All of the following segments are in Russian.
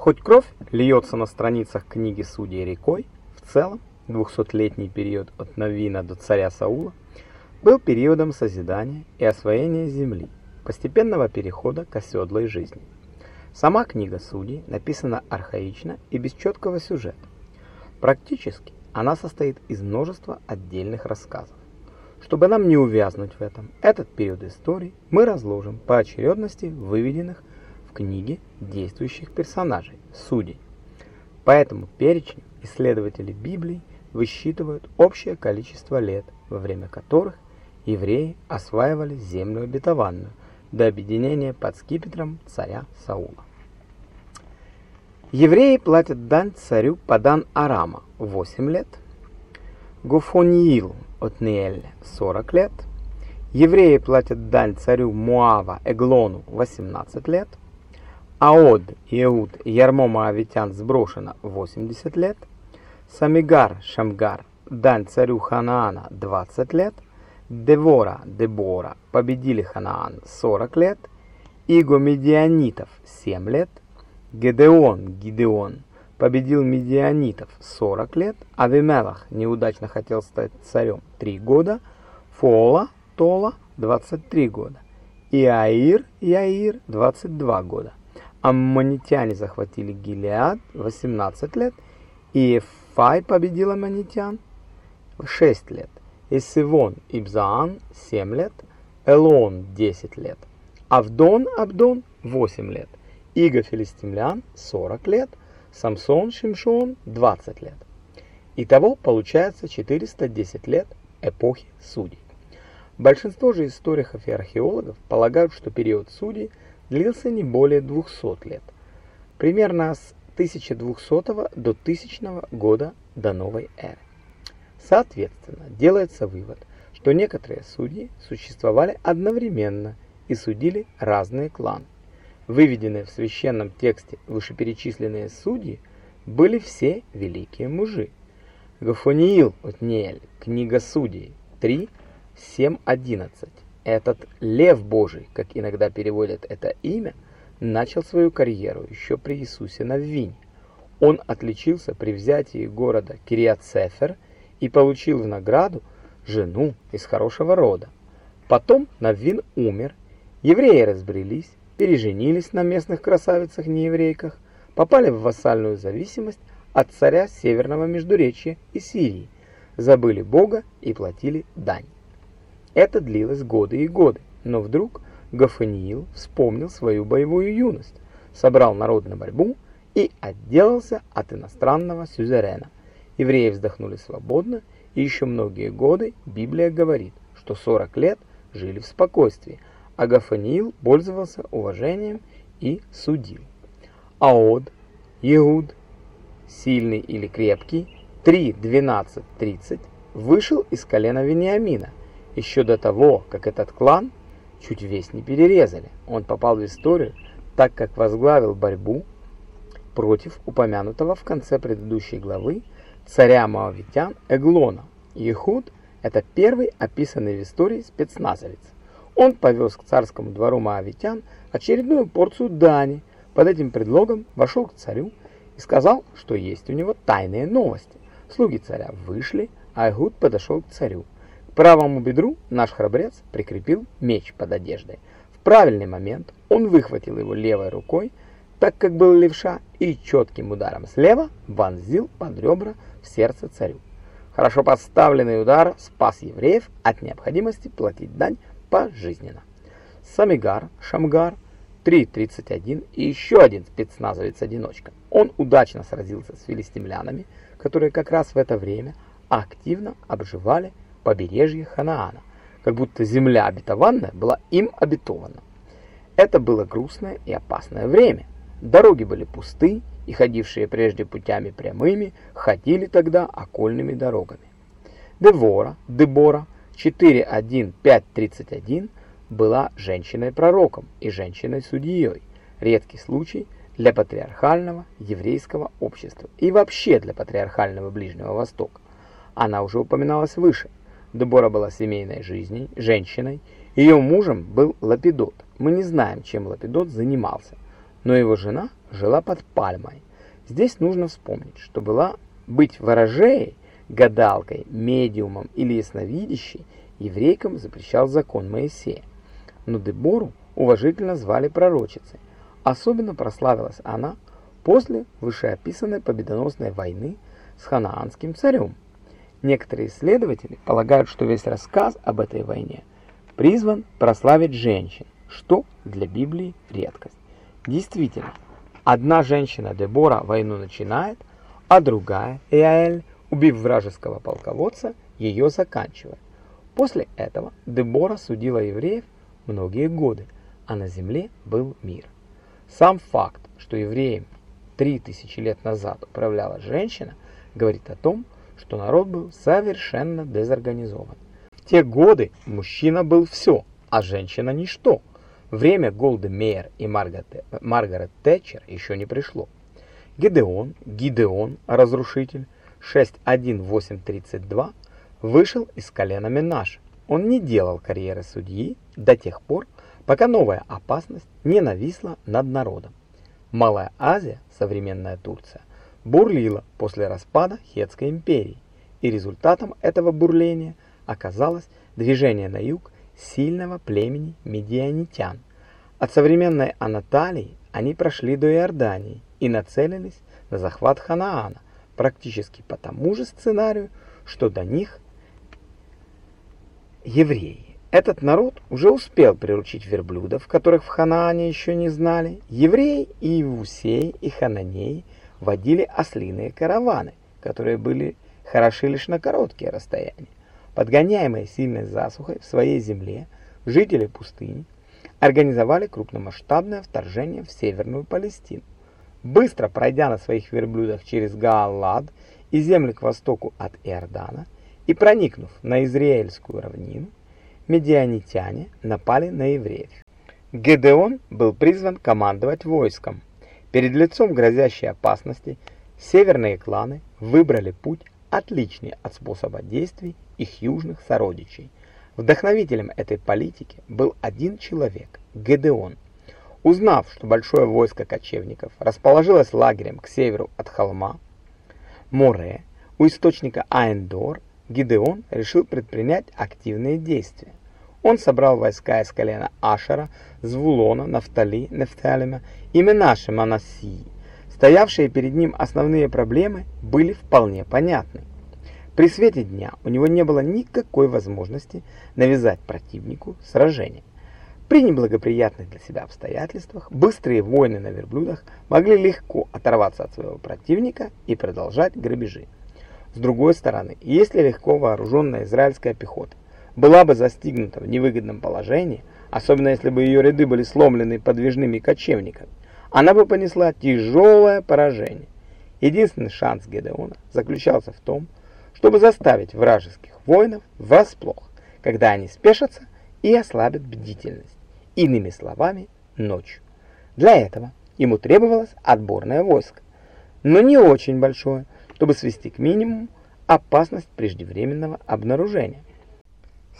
Хоть кровь льется на страницах книги Судей рекой, в целом двухсотлетний период от Навина до царя Саула был периодом созидания и освоения земли, постепенного перехода к оседлой жизни. Сама книга Судей написана архаично и без четкого сюжета. Практически она состоит из множества отдельных рассказов. Чтобы нам не увязнуть в этом, этот период истории мы разложим по очередности выведенных в книге действующих персонажей, судей. По этому перечню исследователи Библии высчитывают общее количество лет, во время которых евреи осваивали землю обетованную до объединения под скипетром царя Саула. Евреи платят дань царю Падан Арама 8 лет, Гуфониил Отниэль 40 лет, евреи платят дань царю Муава Эглону 18 лет, Аод, Иуд, Ярмо Моавитян сброшено 80 лет, Самигар, Шамгар, дань царю Ханаана 20 лет, Девора, Дебора победили Ханаан 40 лет, Иго Медианитов 7 лет, Гедеон, Гидеон победил медианитов 40 лет, Авимелах неудачно хотел стать царем 3 года, Фола, Тола 23 года, Иаир, Яир 22 года. Аммонитяне захватили Гилеад 18 лет, и Эфай победил аммонитян 6 лет, Исивон и Бзаан 7 лет, Элон 10 лет, Авдон Абдон 8 лет, Иго филистимлян 40 лет, Самсон Шимшон 20 лет. Итого получается 410 лет эпохи судей. Большинство же историков и археологов полагают, что период судей – длился не более 200 лет, примерно с 1200 до 1000 года до новой эры. Соответственно, делается вывод, что некоторые судьи существовали одновременно и судили разные кланы. Выведенные в священном тексте вышеперечисленные судьи были все великие мужи. Гафониил Отниэль, книга судей 3, 7, 11 этот Лев Божий, как иногда переводят это имя, начал свою карьеру еще при Иисусе на Наввине. Он отличился при взятии города Кириат-Сефер и получил в награду жену из хорошего рода. Потом Наввин умер, евреи разбрелись, переженились на местных красавицах-нееврейках, попали в вассальную зависимость от царя Северного Междуречья и Сирии, забыли Бога и платили дань. Это длилось годы и годы, но вдруг Гафаниил вспомнил свою боевую юность, собрал народ на борьбу и отделался от иностранного сюзерена. Евреи вздохнули свободно, и еще многие годы Библия говорит, что 40 лет жили в спокойствии, а Гафаниил пользовался уважением и судил. Аод, Иуд, сильный или крепкий, 3, 12, 30, вышел из колена Вениамина, еще до того, как этот клан чуть весь не перерезали. Он попал в историю, так как возглавил борьбу против упомянутого в конце предыдущей главы царя Моавитян Эглона. Ехуд – это первый описанный в истории спецназовец. Он повез к царскому двору Моавитян очередную порцию дани, под этим предлогом вошел к царю и сказал, что есть у него тайные новости. Слуги царя вышли, а Эгуд подошел к царю правому бедру наш храбрец прикрепил меч под одеждой. В правильный момент он выхватил его левой рукой, так как был левша, и четким ударом слева вонзил под ребра в сердце царю. Хорошо поставленный удар спас евреев от необходимости платить дань пожизненно. Самигар, Шамгар, 3.31 и еще один спецназовец-одиночка. Он удачно сразился с филистимлянами, которые как раз в это время активно обживали побережье Ханаана, как будто земля обетованная была им обетована. Это было грустное и опасное время. Дороги были пусты, и ходившие прежде путями прямыми ходили тогда окольными дорогами. Девора, Дебора 4.1.5.31 была женщиной-пророком и женщиной-судьей, редкий случай для патриархального еврейского общества и вообще для патриархального Ближнего Востока. Она уже упоминалась выше. Дебора была семейной жизнью, женщиной. Ее мужем был Лапидот. Мы не знаем, чем Лапидот занимался, но его жена жила под пальмой. Здесь нужно вспомнить, что была быть ворожеей, гадалкой, медиумом или ясновидящей еврейкам запрещал закон Моисея. Но Дебору уважительно звали пророчицей. Особенно прославилась она после вышеописанной победоносной войны с ханаанским царем. Некоторые исследователи полагают, что весь рассказ об этой войне призван прославить женщин, что для Библии редкость. Действительно, одна женщина Дебора войну начинает, а другая, Иаэль, убив вражеского полководца, ее заканчивает. После этого Дебора судила евреев многие годы, а на земле был мир. Сам факт, что евреям три тысячи лет назад управляла женщина, говорит о том, что народ был совершенно дезорганизован. В те годы мужчина был все, а женщина ничто. Время Голды Мейер и Маргарет, Маргарет Тэтчер еще не пришло. Гидеон, Гидеон, разрушитель, 6.1.8.32, вышел из колена Менаша. Он не делал карьеры судьи до тех пор, пока новая опасность не нависла над народом. Малая Азия, современная Турция, бурлила после распада Хетской империи, и результатом этого бурления оказалось движение на юг сильного племени медианитян. От современной Анатолии они прошли до Иордании и нацелились на захват Ханаана, практически по тому же сценарию, что до них евреи. Этот народ уже успел приручить верблюдов, которых в Ханаане еще не знали. Евреи и Иевусеи и Хананеи водили ослиные караваны, которые были хороши лишь на короткие расстояния. Подгоняемые сильной засухой в своей земле, жители пустыни организовали крупномасштабное вторжение в Северную Палестину. Быстро пройдя на своих верблюдах через Гааллад и земли к востоку от Иордана и проникнув на Израильскую равнину, медианитяне напали на евреев. Гедеон был призван командовать войском. Перед лицом грозящей опасности северные кланы выбрали путь, отличный от способа действий их южных сородичей. Вдохновителем этой политики был один человек – Гедеон. Узнав, что большое войско кочевников расположилось лагерем к северу от холма Море, у источника Аэндор, Гедеон решил предпринять активные действия. Он собрал войска из колена Ашера, Звулона, Нафтали, Нефталима и Менаше Манасии. Стоявшие перед ним основные проблемы были вполне понятны. При свете дня у него не было никакой возможности навязать противнику сражение. При неблагоприятных для себя обстоятельствах быстрые воины на верблюдах могли легко оторваться от своего противника и продолжать грабежи. С другой стороны, если легко вооруженная израильская пехота была бы застигнута в невыгодном положении, особенно если бы ее ряды были сломлены подвижными кочевниками, она бы понесла тяжелое поражение. Единственный шанс Гедеона заключался в том, чтобы заставить вражеских воинов врасплох, когда они спешатся и ослабят бдительность. Иными словами, ночью. Для этого ему требовалось отборное войско, но не очень большое, чтобы свести к минимуму опасность преждевременного обнаружения.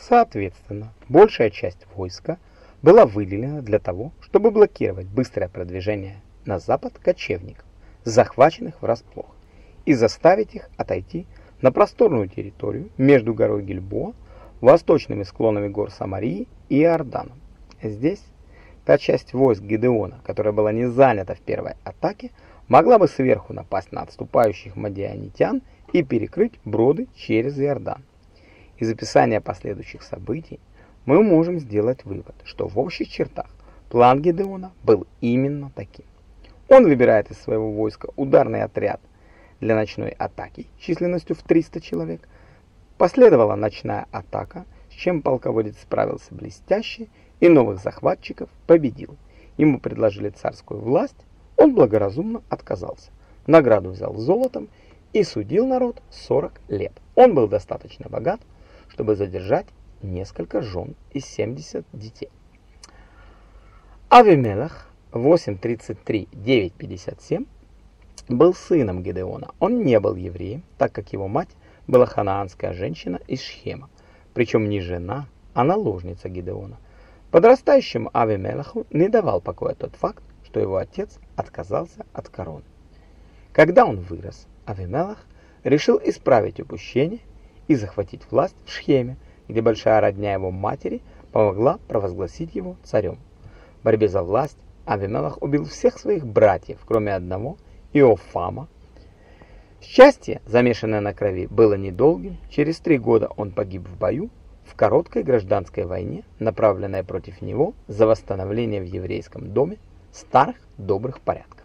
Соответственно, большая часть войска была выделена для того, чтобы блокировать быстрое продвижение на запад кочевников, захваченных врасплох, и заставить их отойти на просторную территорию между горой Гильбоа, восточными склонами гор Самарии и Иорданом. Здесь та часть войск Гедеона, которая была не занята в первой атаке, могла бы сверху напасть на отступающих мадианитян и перекрыть броды через Иордан. Из описания последующих событий мы можем сделать вывод, что в общих чертах план Гедеона был именно таким. Он выбирает из своего войска ударный отряд для ночной атаки численностью в 300 человек. Последовала ночная атака, с чем полководец справился блестяще и новых захватчиков победил. Ему предложили царскую власть, он благоразумно отказался. Награду взял золотом и судил народ 40 лет. Он был достаточно богат, чтобы задержать несколько жен и 70 детей. Авимелах 8.33.9.57 был сыном Гедеона. Он не был евреем, так как его мать была ханаанская женщина из Шхема, причем не жена, а наложница Гедеона. Подрастающему Авимелаху не давал покоя тот факт, что его отец отказался от короны. Когда он вырос, Авимелах решил исправить упущение и захватить власть в Шхеме, где большая родня его матери помогла провозгласить его царем. В борьбе за власть Авимелах убил всех своих братьев, кроме одного, Иофама. Счастье, замешанное на крови, было недолгим. Через три года он погиб в бою в короткой гражданской войне, направленной против него за восстановление в еврейском доме старых добрых порядков.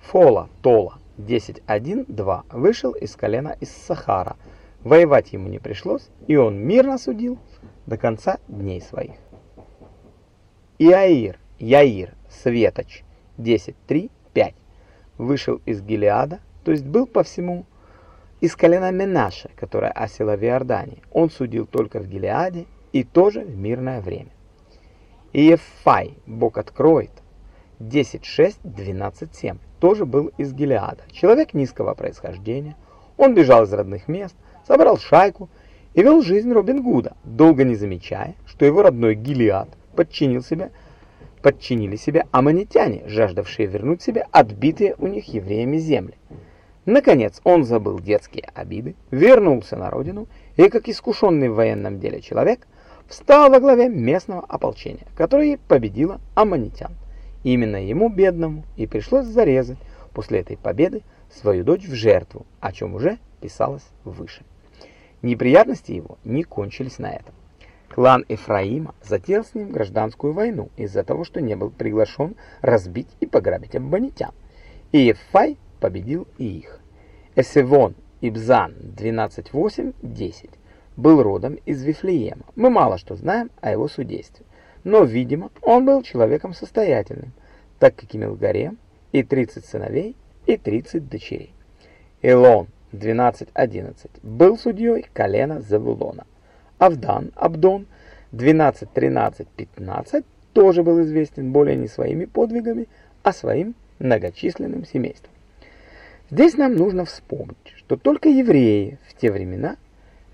Фола Тола 10.1.2 вышел из колена из Сахара. Воевать ему не пришлось, и он мирно судил до конца дней своих. Иаир, Яир, Светоч 10.3.5 вышел из Гилеада, то есть был по всему из колена Менаше, которая осела в Иордании. Он судил только в Гилеаде и тоже в мирное время. Иефай, Бог откроет, 10.6.12.7 тоже был из Гилеада. Человек низкого происхождения. Он бежал из родных мест, собрал шайку и вел жизнь Робин Гуда, долго не замечая, что его родной Гилеад подчинил себя, подчинили себе аммонитяне, жаждавшие вернуть себе отбитые у них евреями земли. Наконец он забыл детские обиды, вернулся на родину и, как искушенный в военном деле человек, встал во главе местного ополчения, которое победило аммонитян. Именно ему, бедному, и пришлось зарезать после этой победы свою дочь в жертву, о чем уже писалось выше. Неприятности его не кончились на этом. Клан Ефраима затеял с ним гражданскую войну из-за того, что не был приглашен разбить и пограбить аббонитян. И Ефай победил и их. Эсевон Ибзан 12.8.10 был родом из Вифлеема. Мы мало что знаем о его судействе но, видимо, он был человеком состоятельным, так как имел гарем и 30 сыновей и 30 дочерей. Илон 12.11 был судьей колена Завулона. Авдан, Абдон 12.13.15 тоже был известен более не своими подвигами, а своим многочисленным семейством. Здесь нам нужно вспомнить, что только евреи в те времена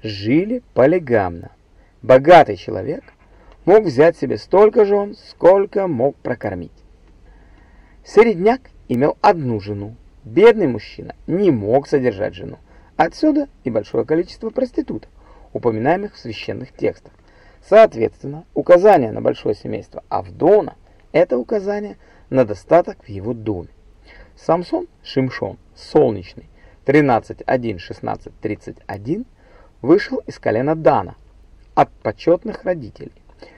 жили полигамно. Богатый человек – мог взять себе столько жен, сколько мог прокормить. Середняк имел одну жену. Бедный мужчина не мог содержать жену. Отсюда и большое количество проституток, упоминаемых в священных текстах. Соответственно, указание на большое семейство Авдона – это указание на достаток в его доме. Самсон Шимшон, солнечный, 13.1.16.31, вышел из колена Дана от почетных родителей.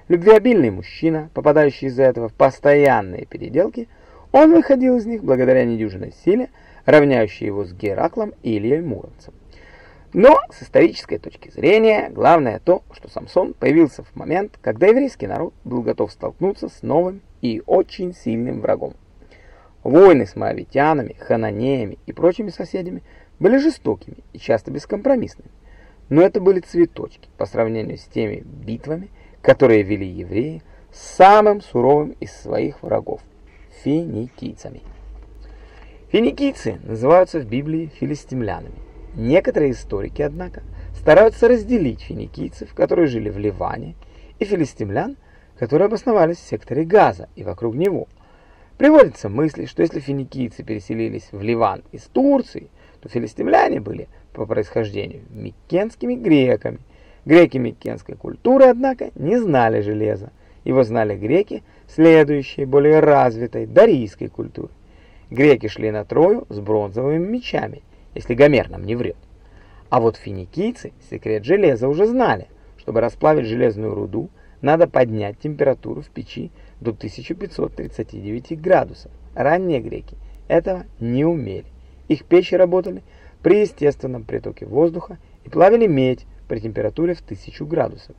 Любвеобильный мужчина, попадающий из-за этого в постоянные переделки, он выходил из них благодаря недюжинной силе, равняющей его с Гераклом и Ильей. Но с исторической точки зрения, главное то, что Самсон появился в момент, когда еврейский народ был готов столкнуться с новым и очень сильным врагом. Войны с моавитянами, хананеями и прочими соседями были жестокими и часто бескомпромиссными. Но это были цветочки по сравнению с теми битвами, которые вели евреи с самым суровым из своих врагов – финикийцами. Финикийцы называются в Библии филистимлянами. Некоторые историки, однако, стараются разделить финикийцев, которые жили в Ливане, и филистимлян, которые обосновались в секторе Газа и вокруг него. Приводятся мысли, что если финикийцы переселились в Ливан из Турции, то филистимляне были по происхождению микенскими греками – Греки микенской культуры, однако, не знали железа. Его знали греки, следующие более развитой дарийской культуры. Греки шли на Трою с бронзовыми мечами, если Гомер нам не врет. А вот финикийцы секрет железа уже знали. Чтобы расплавить железную руду, надо поднять температуру в печи до 1539 градусов. Ранние греки этого не умели. Их печи работали при естественном притоке воздуха и плавили медь при температуре в 1000 градусов.